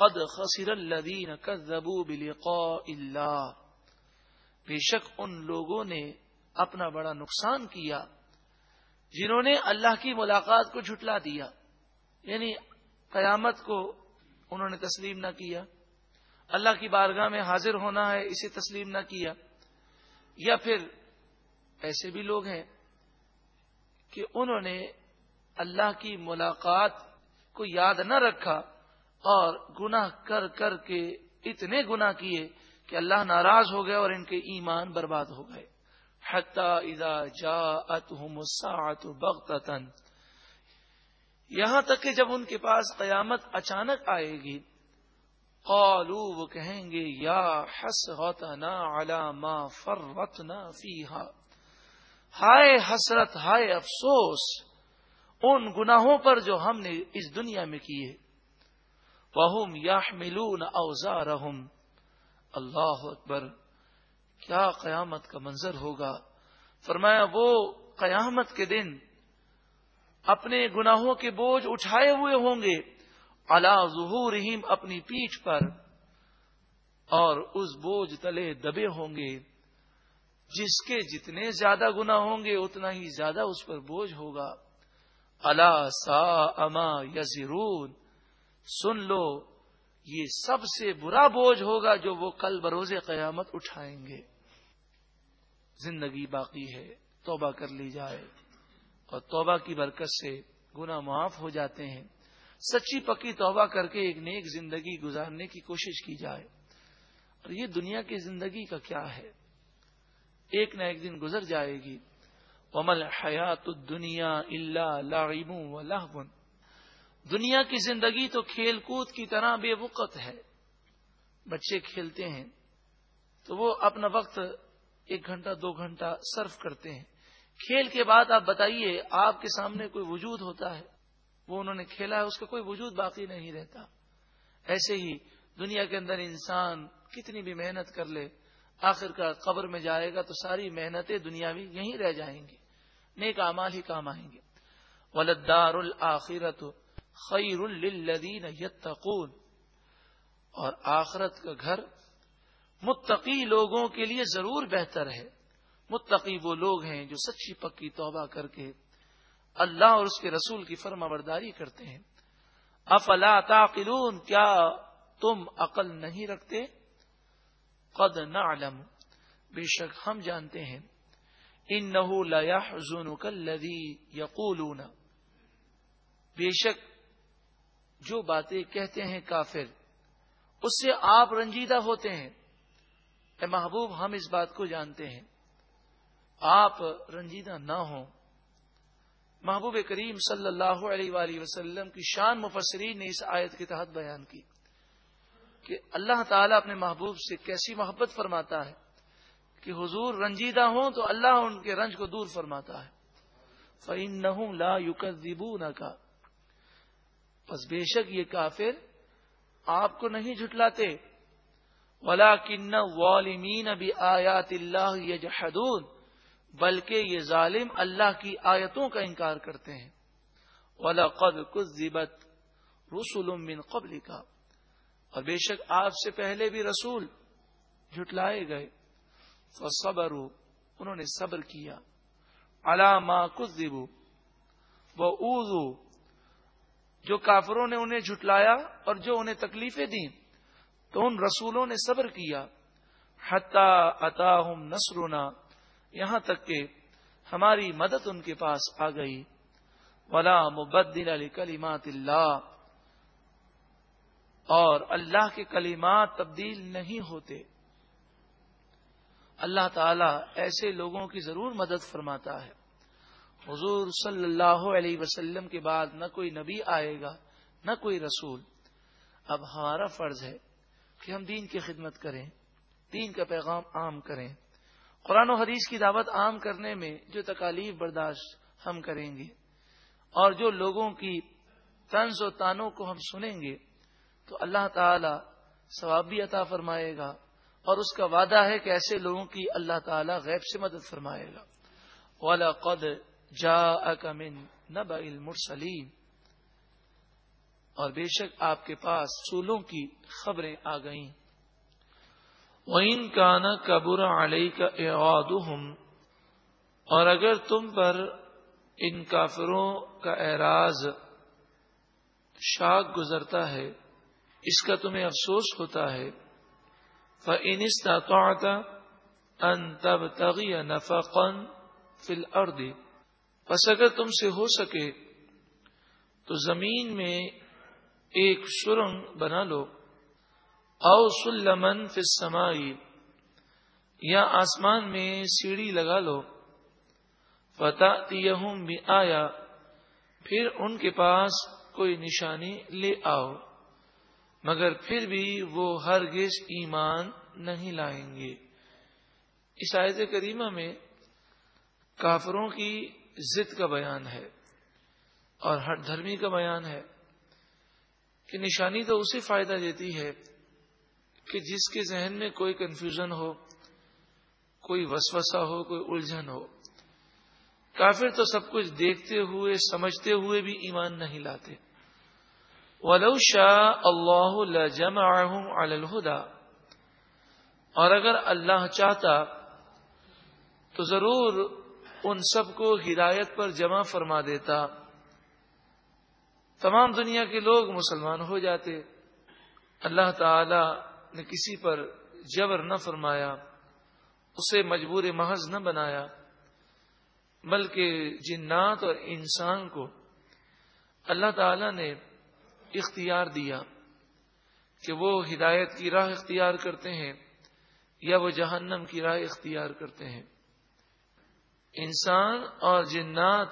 قد خسر الذین کذبوا بلقاء اللہ۔ بے شک ان لوگوں نے اپنا بڑا نقصان کیا جنہوں نے اللہ کی ملاقات کو جھٹلا دیا۔ یعنی قیامت کو انہوں نے تسلیم نہ کیا۔ اللہ کی بارگاہ میں حاضر ہونا ہے، اسے تسلیم نہ کیا۔ یا پھر ایسے بھی لوگ ہیں کہ انہوں نے اللہ کی ملاقات کو یاد نہ رکھا اور گناہ کر کر کے اتنے گناہ کیے کہ اللہ ناراض ہو گئے اور ان کے ایمان برباد ہو گئے۔ اذا جاءتهم الساعه بغتة۔ یہاں تک کہ جب ان کے پاس قیامت اچانک آئے گی، قالوا وہ کہیں گے، یا حسرتنا على ما فرطنا فيها ہائے حسرت، ہائے افسوس، ان گناہوں پر جو ہم نے اس دنیا میں کیے۔ وہم یا ملون اللہ اکبر، کیا قیامت کا منظر ہوگا؟ فرمایا، وہ قیامت کے دن اپنے گناہوں کے بوجھ اٹھائے ہوئے ہوں گے۔ اللہ ظہور اپنی پیٹھ پر اور اس بوجھ تلے دبے ہوں گے۔ جس کے جتنے زیادہ گنا ہوں گے، اتنا ہی زیادہ اس پر بوجھ ہوگا۔ اللہ سا اما یزرون سن لو، یہ سب سے برا بوجھ ہوگا جو وہ کل بروز قیامت اٹھائیں گے۔ زندگی باقی ہے، توبہ کر لی جائے۔ اور توبہ کی برکت سے گنا معاف ہو جاتے ہیں۔ سچی پکی توبہ کر کے ایک نیک زندگی گزارنے کی کوشش کی جائے۔ اور یہ دنیا کی زندگی کا کیا ہے؟ ایک نہ ایک دن گزر جائے گی۔ ومل حیات دنیا اللہ لاغم و لہبن دنیا کی زندگی تو کھیل کود کی طرح بے وقت ہے۔ بچے کھیلتے ہیں تو وہ اپنا وقت ایک گھنٹہ، دو گھنٹہ صرف کرتے ہیں۔ کھیل کے بعد آپ بتائیے، آپ کے سامنے کوئی وجود ہوتا ہے؟ وہ انہوں نے کھیلا ہے، اس کا کوئی وجود باقی نہیں رہتا۔ ایسے ہی دنیا کے اندر انسان کتنی بھی محنت کر لے، آخر کا قبر میں جائے گا تو ساری محنتیں دنیاوی یہیں رہ جائیں گی۔ نیک امال ہی کام آئیں گے۔ ولدار الآخرت خیر للذین یتقون۔ اور آخرت کا گھر متقی لوگوں کے لیے ضرور بہتر ہے۔ متقی وہ لوگ ہیں جو سچی پکی توبہ کر کے اللہ اور اس کے رسول کی فرما برداری کرتے ہیں۔ افلا تعقلون، کیا تم عقل نہیں رکھتے؟ قد نعلم۔ بے شک ہم جانتے ہیں۔ ان نہ یقولون۔ بے شک جو باتیں کہتے ہیں کافر، اس سے آپ رنجیدہ ہوتے ہیں۔ اے محبوب، ہم اس بات کو جانتے ہیں۔ آپ رنجیدہ نہ ہوں۔ محبوب کریم صلی اللہ علیہ وآلہ وسلم کی شان مفسرین نے اس آیت کے تحت بیان کی کہ اللہ تعالیٰ اپنے محبوب سے کیسی محبت فرماتا ہے کہ حضور رنجیدہ ہوں تو اللہ ان کے رنج کو دور فرماتا ہے۔ فعین نہ لا یوکبو نہ کا بس بے شک یہ کافر آپ کو نہیں جھٹلاتے۔ ولا کن والمین ابھی آیات اللہ یجحدون بلکہ یہ ظالم اللہ کی آیتوں کا انکار کرتے ہیں۔ ولا قد کذبت رسول من قبل کا اور بے شک آپ سے پہلے بھی رسول جھٹلائے گئے۔ صبر انہوں نے صبر کیا۔ علامہ کچھ دیبو وہ جو کافروں نے انہیں جھٹلایا اور جو انہیں تکلیفیں دیں، تو ان رسولوں نے صبر کیا۔ حتا اتا نسرونا یہاں تک کہ ہماری مدد ان کے پاس آ گئی۔ ولا مبدل علی کلیمات اللہ۔ اور اللہ کے کلمات تبدیل نہیں ہوتے۔ اللہ تعالی ایسے لوگوں کی ضرور مدد فرماتا ہے۔ حضور صلی اللہ علیہ وسلم کے بعد نہ کوئی نبی آئے گا، نہ کوئی رسول۔ اب ہمارا فرض ہے کہ ہم دین کی خدمت کریں، دین کا پیغام عام کریں۔ قرآن و حدیث کی دعوت عام کرنے میں جو تکالیف برداشت ہم کریں گے اور جو لوگوں کی طنز و تانوں کو ہم سنیں گے، تو اللہ تعالی ثواب بھی عطا فرمائے گا اور اس کا وعدہ ہے کہ ایسے لوگوں کی اللہ تعالی غیب سے مدد فرمائے گا۔ والا قد جا من نبا المرسلین۔ اور بے شک آپ کے پاس سولوں کی خبریں آ گئیں۔ وَإِن كَانَ كَبُرَ عَلَيْكَ إِعْرَادُهُمْ اور اگر تم پر ان کافروں کا اعراض شاک گزرتا ہے، اس کا تمہیں افسوس ہوتا ہے۔ فَإِنِ اسْتَطَعْتَ أَن تَبْتَغِيَ نَفَقًا فِي الْأَرْضِ پس اگر تم سے ہو سکے تو زمین میں ایک سرنگ بنا لو۔ او سلمن فی السمائی، یا آسمان میں سیڑھی لگا لو۔ فتح بھی آیا پھر ان کے پاس کوئی نشانی لے آؤ۔ مگر پھر بھی وہ ہرگز ایمان نہیں لائیں گے۔ اس آیت کریمہ میں کافروں کی ضد کا بیان ہے اور ہر دھرمی کا بیان ہے کہ نشانی تو اسے فائدہ دیتی ہے کہ جس کے ذہن میں کوئی کنفیوژن ہو، کوئی وسوسہ ہو، کوئی الجھن ہو۔ کافر تو سب کچھ دیکھتے ہوئے، سمجھتے ہوئے بھی ایمان نہیں لاتے۔ ولو شاہ اللہ جمع الہدا اور اگر اللہ چاہتا تو ضرور ان سب کو ہدایت پر جمع فرما دیتا۔ تمام دنیا کے لوگ مسلمان ہو جاتے۔ اللہ تعالی نے کسی پر جبر نہ فرمایا، اسے مجبور محض نہ بنایا، بلکہ جنات اور انسان کو اللہ تعالی نے اختیار دیا کہ وہ ہدایت کی راہ اختیار کرتے ہیں یا وہ جہنم کی راہ اختیار کرتے ہیں۔ انسان اور جنات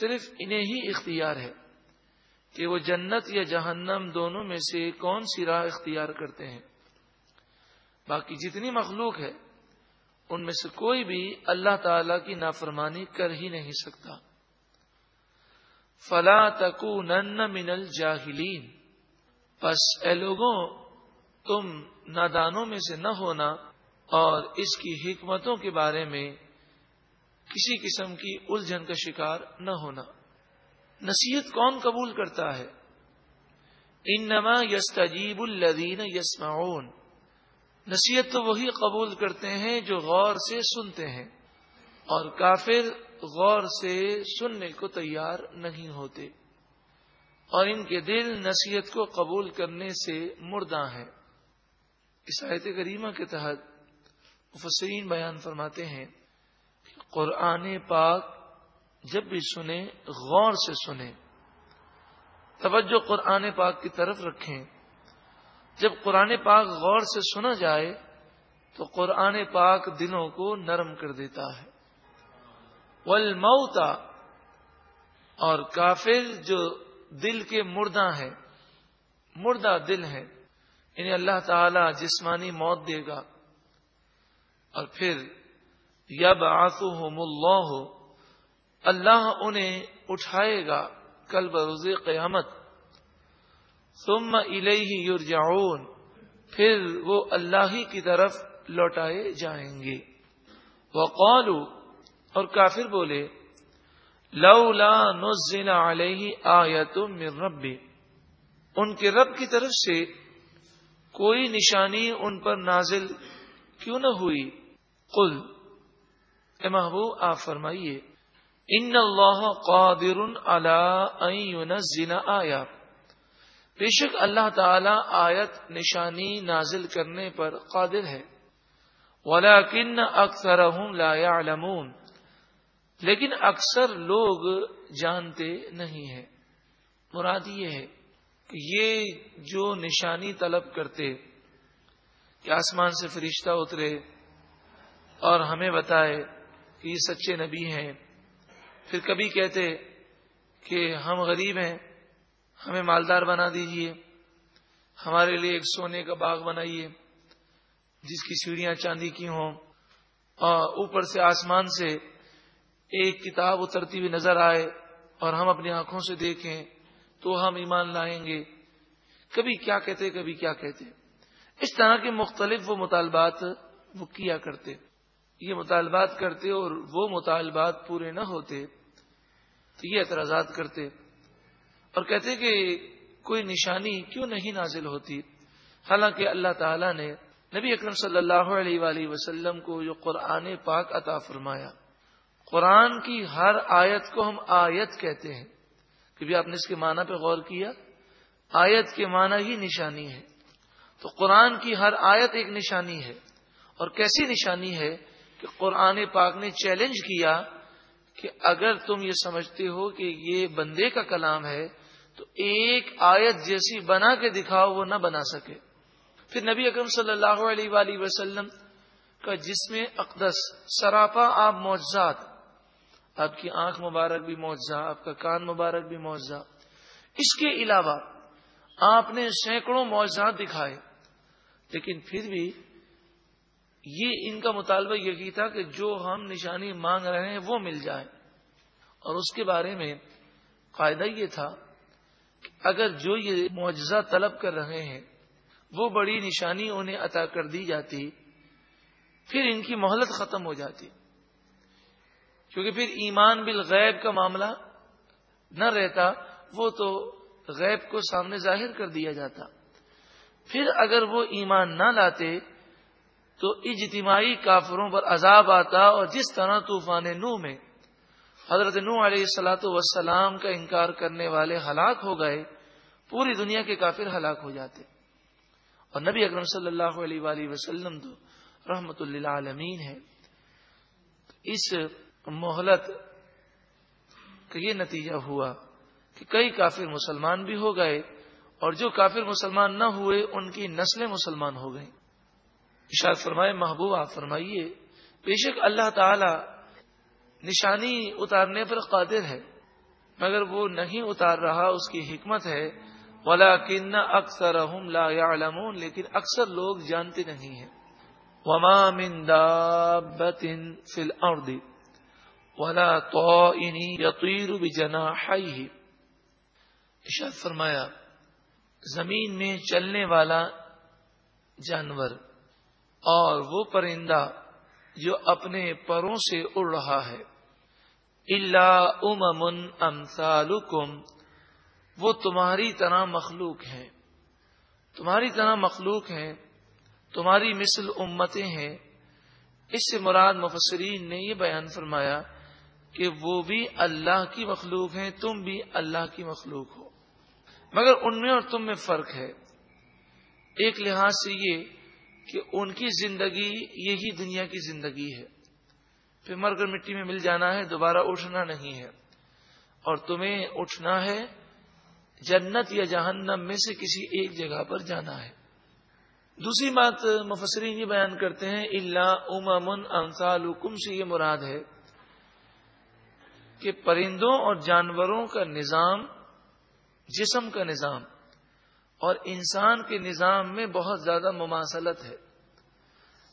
صرف انہیں ہی اختیار ہے کہ وہ جنت یا جہنم دونوں میں سے کون سی راہ اختیار کرتے ہیں۔ باقی جتنی مخلوق ہے، ان میں سے کوئی بھی اللہ تعالی کی نافرمانی کر ہی نہیں سکتا۔ فلا تکو نن من الجاہلین بس اے لوگوں، تم نادانوں میں سے نہ ہونا اور اس کی حکمتوں کے بارے میں کسی قسم کی الجھن کا شکار نہ ہونا۔ نصیحت کون قبول کرتا ہے؟ انما یستجیب الذین یسمعون۔ نصیحت تو وہی قبول کرتے ہیں جو غور سے سنتے ہیں، اور کافر غور سے سننے کو تیار نہیں ہوتے۔ اور ان کے دل نصیحت کو قبول کرنے سے مردہ ہیں۔ اس آیت کریمہ کے تحت مفسرین بیان فرماتے ہیں قرآن پاک جب بھی سنیں، غور سے سنیں۔ توجہ قرآن پاک کی طرف رکھیں۔ جب قرآن پاک غور سے سنا جائے، تو قرآن پاک دلوں کو نرم کر دیتا ہے۔ والموتا اور کافر جو دل کے مردہ ہیں، مردہ دل ہیں انہیں اللہ تعالی جسمانی موت دے گا۔ اور پھر یب آسو اللہ اللہ انہیں اٹھائے گا کل بروز قیامت۔ ثم الیہ یرجعون، پھر وہ اللہ ہی کی طرف لوٹائے جائیں گے۔ وقالو اور کافر بولے، لولا نزل علیہ آیت من ربی، ان کے رب کی طرف سے کوئی نشانی ان پر نازل کیوں نہ ہوئی؟ قل اے محبوب، آپ فرمائیے، ان اللہ قادر علی بے شک اللہ تعالی آیت نشانی نازل کرنے پر قادر ہے۔ ولیکن اکثرهم لا يعلمون لیکن اکثر لوگ جانتے نہیں ہیں۔ مراد یہ ہے کہ یہ جو نشانی طلب کرتے، کہ آسمان سے فرشتہ اترے اور ہمیں بتائے کہ یہ سچے نبی ہیں۔ پھر کبھی کہتے کہ ہم غریب ہیں، ہمیں مالدار بنا دیجیے، ہمارے لیے ایک سونے کا باغ بنائیے، جس کی سیڑھیاں چاندی کی ہوں۔ اور اوپر سے آسمان سے ایک کتاب اترتی ہوئی نظر آئے اور ہم اپنی آنکھوں سے دیکھیں تو ہم ایمان لائیں گے۔ کبھی کیا کہتے، کبھی کیا کہتے۔ اس طرح کے مختلف وہ مطالبات وہ کیا کرتے۔ یہ مطالبات کرتے اور وہ مطالبات پورے نہ ہوتے، تو یہ اعتراضات کرتے اور کہتے کہ کوئی نشانی کیوں نہیں نازل ہوتی؟ حالانکہ اللہ تعالی نے نبی اکرم صلی اللہ علیہ وآلہ وسلم کو جو قرآن پاک عطا فرمایا، قرآن کی ہر آیت کو ہم آیت کہتے ہیں۔ کبھی آپ نے اس کے معنی پہ غور کیا؟ آیت کے معنی ہی نشانی ہے۔ تو قرآن کی ہر آیت ایک نشانی ہے اور کیسی نشانی ہے؟ کہ قرآن پاک نے چیلنج کیا کہ اگر تم یہ سمجھتے ہو کہ یہ بندے کا کلام ہے، تو ایک آیت جیسی بنا کے دکھاؤ، وہ نہ بنا سکے۔ پھر نبی اکرم صلی اللہ علیہ وآلہ وسلم کا جسم اقدس، سراپا آپ معجزات۔ آپ کی آنکھ مبارک بھی معجزہ، آپ کا کان مبارک بھی معجزہ۔ اس کے علاوہ آپ نے سینکڑوں معجزات دکھائے، لیکن پھر بھی یہ ان کا مطالبہ یہی تھا کہ جو ہم نشانی مانگ رہے ہیں وہ مل جائے اور اس کے بارے میں قاعدہ یہ تھا کہ اگر جو یہ معجزہ طلب کر رہے ہیں، وہ بڑی نشانی انہیں عطا کر دی جاتی، پھر ان کی مہلت ختم ہو جاتی۔ کیونکہ پھر ایمان بالغیب کا معاملہ نہ رہتا، وہ تو غیب کو سامنے ظاہر کر دیا جاتا۔ پھر اگر وہ ایمان نہ لاتے تو اجتماعی کافروں پر عذاب آتا اور جس طرح طوفان نو میں حضرت نو علیہ السلاۃ وسلام کا انکار کرنے والے ہلاک ہو گئے، پوری دنیا کے کافر ہلاک ہو جاتے۔ اور نبی اکرم صلی اللہ علیہ وآلہ وسلم تو رحمت اللہ عالمین ہے۔ اس مہلت کا یہ نتیجہ ہوا کہ کئی کافر مسلمان بھی ہو گئے اور جو کافر مسلمان نہ ہوئے، ان کی نسلیں مسلمان ہو گئیں۔ اشاد فرمائے، محبوب آپ فرمائیے، بے شک اللہ تعالی نشانی اتارنے پر قادر ہے، مگر وہ نہیں اتار رہا، اس کی حکمت ہے ولا کن اکثر لا يعلمون لیکن اکثر لوگ جانتے نہیں ہیں۔ وما من دابت فی الارض، ولا طائن يطير بجناحيه اشاد فرمایا، زمین میں چلنے والا جانور اور وہ پرندہ جو اپنے پروں سے اڑ رہا ہے۔ اللہ امن امثالکم وہ تمہاری طرح مخلوق ہیں۔ تمہاری طرح مخلوق ہیں، تمہاری مثل امتیں ہیں۔ اس سے مراد مفسرین نے یہ بیان فرمایا کہ وہ بھی اللہ کی مخلوق ہیں، تم بھی اللہ کی مخلوق ہو۔ مگر ان میں اور تم میں فرق ہے۔ ایک لحاظ سے یہ کہ ان کی زندگی یہی دنیا کی زندگی ہے۔ پھر مر کر مٹی میں مل جانا ہے، دوبارہ اٹھنا نہیں ہے۔ اور تمہیں اٹھنا ہے، جنت یا جہنم میں سے کسی ایک جگہ پر جانا ہے۔ دوسری بات مفسرین یہ بیان کرتے ہیں اللہ امن انصال حکم سے یہ مراد ہے کہ پرندوں اور جانوروں کا نظام، جسم کا نظام۔ اور انسان کے نظام میں بہت زیادہ مماثلت ہے۔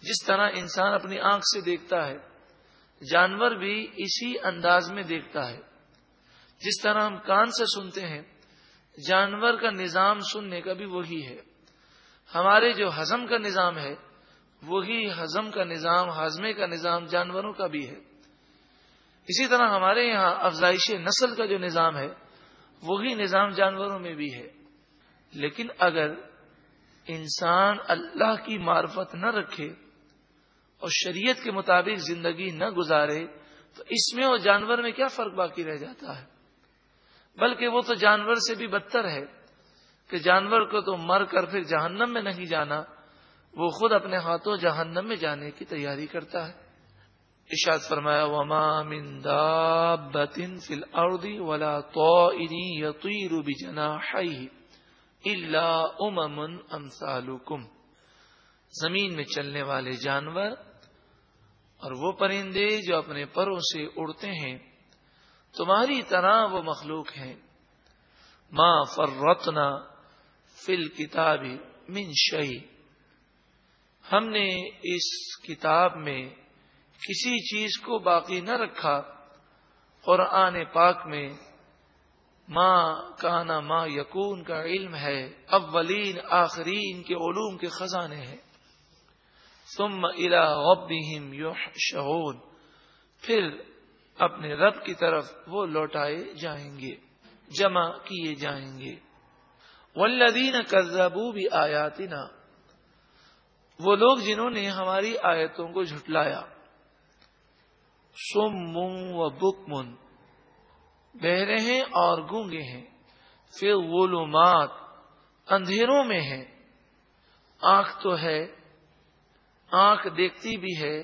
جس طرح انسان اپنی آنکھ سے دیکھتا ہے، جانور بھی اسی انداز میں دیکھتا ہے۔ جس طرح ہم کان سے سنتے ہیں، جانور کا نظام سننے کا بھی وہی ہے۔ ہمارے جو ہزم کا نظام ہے، وہی ہزم کا نظام، ہاضمے کا نظام جانوروں کا بھی ہے۔ اسی طرح ہمارے یہاں افزائش نسل کا جو نظام ہے، وہی نظام جانوروں میں بھی ہے۔ لیکن اگر انسان اللہ کی معرفت نہ رکھے اور شریعت کے مطابق زندگی نہ گزارے، تو اس میں اور جانور میں کیا فرق باقی رہ جاتا ہے؟ بلکہ وہ تو جانور سے بھی بدتر ہے کہ جانور کو تو مر کر پھر جہنم میں نہیں جانا، وہ خود اپنے ہاتھوں جہنم میں جانے کی تیاری کرتا ہے۔ اشاد فرمایا، وما من دابت فی الارض ولا طائر یطیر بجناحیہ اللہ امن امسالکم زمین میں چلنے والے جانور اور وہ پرندے جو اپنے پروں سے اڑتے ہیں، تمہاری طرح وہ مخلوق ہیں۔ ما فرتنا فل کتاب من شعی ہم نے اس کتاب میں کسی چیز کو باقی نہ رکھا۔ قرآن پاک میں ماں کانا ماں یقون کا علم ہے، اولین، آخرین کے علوم کے خزانے ہیں۔ ثم الا غبهم یحشعون۔ پھر اپنے رب کی طرف وہ لوٹائے جائیں گے، جمع کیے جائیں گے۔ ولدین کزبو بھی وہ لوگ جنہوں نے ہماری آیتوں کو جھٹلایا۔ سم و بک من بہرے ہیں اور گونگے ہیں پھر غلومات اندھیروں میں ہیں۔ آنکھ تو ہے، آنکھ دیکھتی بھی ہے،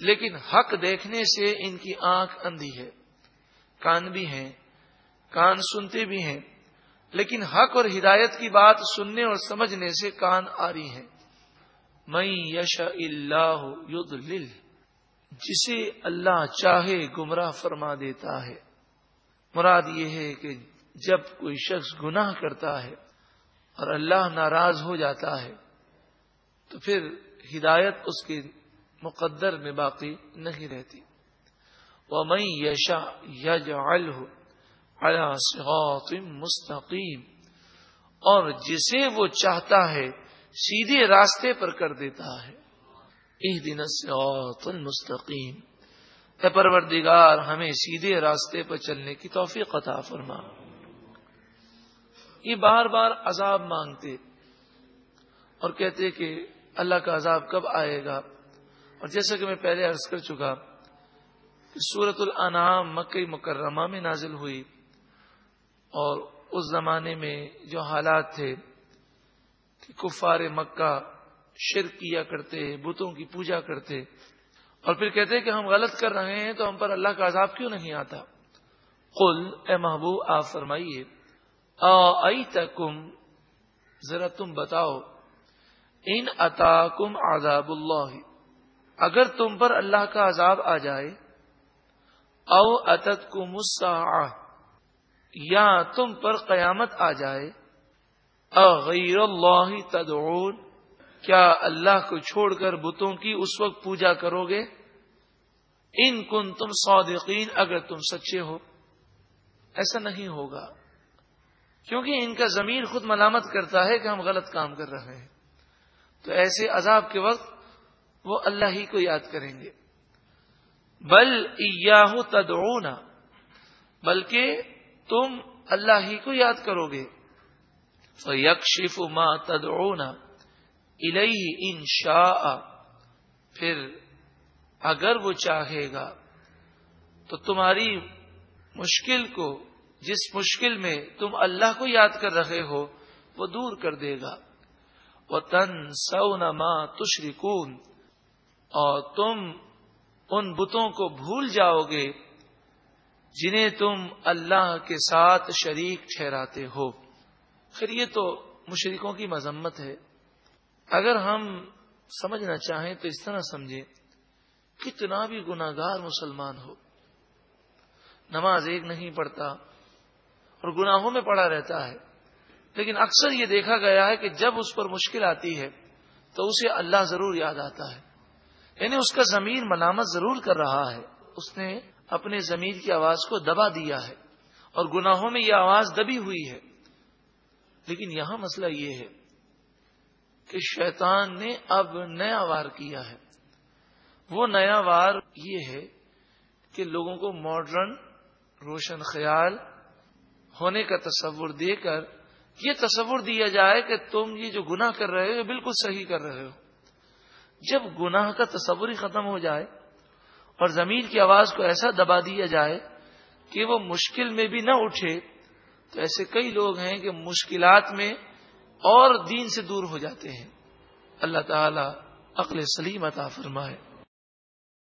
لیکن حق دیکھنے سے ان کی آنکھ اندھی ہے۔ کان بھی ہیں، کان سنتے بھی ہیں، لیکن حق اور ہدایت کی بات سننے اور سمجھنے سے کان آ رہی ہیں۔ میں یش اللہ جسے اللہ چاہے گمراہ فرما دیتا ہے۔ مراد یہ ہے کہ جب کوئی شخص گناہ کرتا ہے اور اللہ ناراض ہو جاتا ہے، تو پھر ہدایت اس کے مقدر میں باقی نہیں رہتی۔ وہ میں یشا یج مستقیم، اور جسے وہ چاہتا ہے سیدھے راستے پر کر دیتا ہے۔ اس دن سے مستقیم پروردگار، ہمیں سیدھے راستے پر چلنے کی توفیق عطا فرما۔ یہ بار بار عذاب مانگتے اور کہتے کہ اللہ کا عذاب کب آئے گا؟ اور جیسا کہ میں پہلے عرض کر چکا کہ سورت الانعام مکئی مکرمہ میں نازل ہوئی اور اس زمانے میں جو حالات تھے کہ کفار مکہ شرک کیا کرتے، بتوں کی پوجا کرتے اور پھر کہتے ہیں کہ ہم غلط کر رہے ہیں تو ہم پر اللہ کا عذاب کیوں نہیں آتا؟ قل، اے محبوب، آپ فرمائیے تکم ذرا تم بتاؤ، ان اتا کم آزاب اللہ۔ اگر تم پر اللہ کا عذاب آ جائے، او اتت کم یا تم پر قیامت آ جائے، اغیر اللہ تدعون۔ کیا اللہ کو چھوڑ کر بتوں کی اس وقت پوجا کرو گے؟ ان کن تم صادقین، اگر تم سچے ہو۔ ایسا نہیں ہوگا۔ کیونکہ ان کا ضمیر خود ملامت کرتا ہے کہ ہم غلط کام کر رہے ہیں۔ تو ایسے عذاب کے وقت وہ اللہ ہی کو یاد کریں گے۔ بل ایاہو تدعونا بلکہ تم اللہ ہی کو یاد کرو گے۔ فیکشف ما تدعونا الیہ ان شاء پھر اگر وہ چاہے گا، تو تمہاری مشکل کو، جس مشکل میں تم اللہ کو یاد کر رہے ہو، وہ دور کر دے گا۔ وہ تن سو نما تشریکون اور تم ان بتوں کو بھول جاؤ گے، جنہیں تم اللہ کے ساتھ شریک ٹھہراتے ہو۔ پھر یہ تو مشرقوں کی مذمت ہے۔ اگر ہم سمجھنا چاہیں تو اس طرح سمجھیں کتنا بھی گناگار مسلمان ہو۔ نماز ایک نہیں پڑھتا اور گناہوں میں پڑا رہتا ہے۔ لیکن اکثر یہ دیکھا گیا ہے کہ جب اس پر مشکل آتی ہے تو اسے اللہ ضرور یاد آتا ہے۔ یعنی اس کا ضمیر ملامت ضرور کر رہا ہے۔ اس نے اپنے ضمیر کی آواز کو دبا دیا ہے اور گناہوں میں یہ آواز دبی ہوئی ہے۔ لیکن یہاں مسئلہ یہ ہے کہ شیطان نے اب نیا وار کیا ہے۔ وہ نیا وار یہ ہے کہ لوگوں کو ماڈرن روشن خیال ہونے کا تصور دے کر یہ تصور دیا جائے کہ تم یہ جو گناہ کر رہے ہو یہ بالکل صحیح کر رہے ہو۔ جب گناہ کا تصور ہی ختم ہو جائے اور زمین کی آواز کو ایسا دبا دیا جائے کہ وہ مشکل میں بھی نہ اٹھے تو ایسے کئی لوگ ہیں کہ مشکلات میں اور دین سے دور ہو جاتے ہیں۔ اللہ تعالی عقل سلیم عطا فرمائے۔